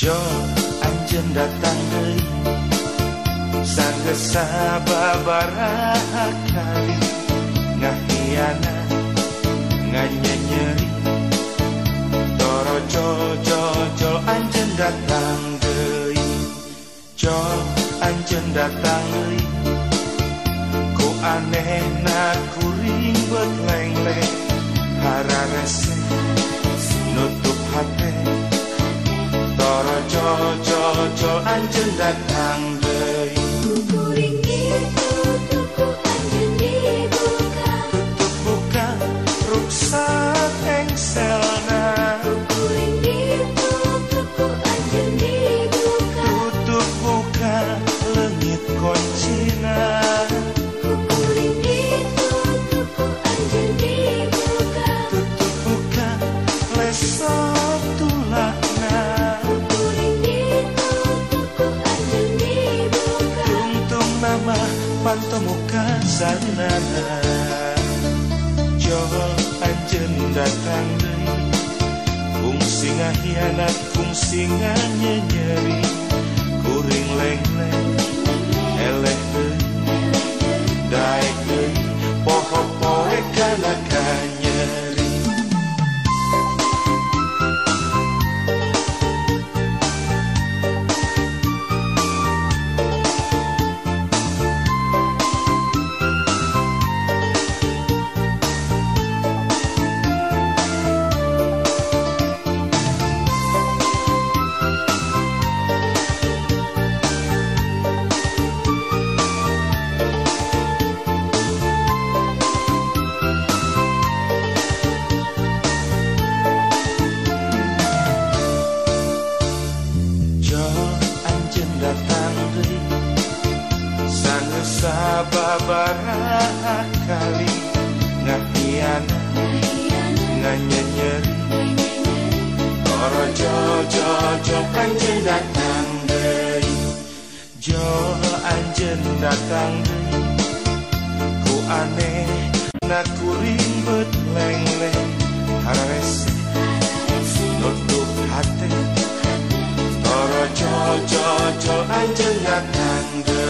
cho Jo anjen datang deui Sanggesa babaraha kali Ngahiana Nganyanyeri Toro jo jo jo anjen datang deui Jo anjen datang deui Ku aneh na kuring bet leng-leng Hararese 说爱正 an. pantomuka sarnana Joho anjen datang deui Fungsi ngahianat fungsi nganyeri Kuring leng-leng Sanggesa babaraha kali Ngahiana nganyanyeri Toro jo jo jo anjen datang dei Jo anjen datang. Dei Ku aneh na kuring bet leng-leng. Hararese nutup hati. Toro jo jo jo anjen datang dei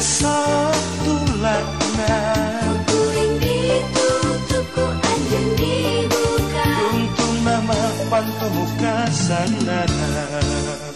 sabtu dibuka. Untung nama pantomu kasandana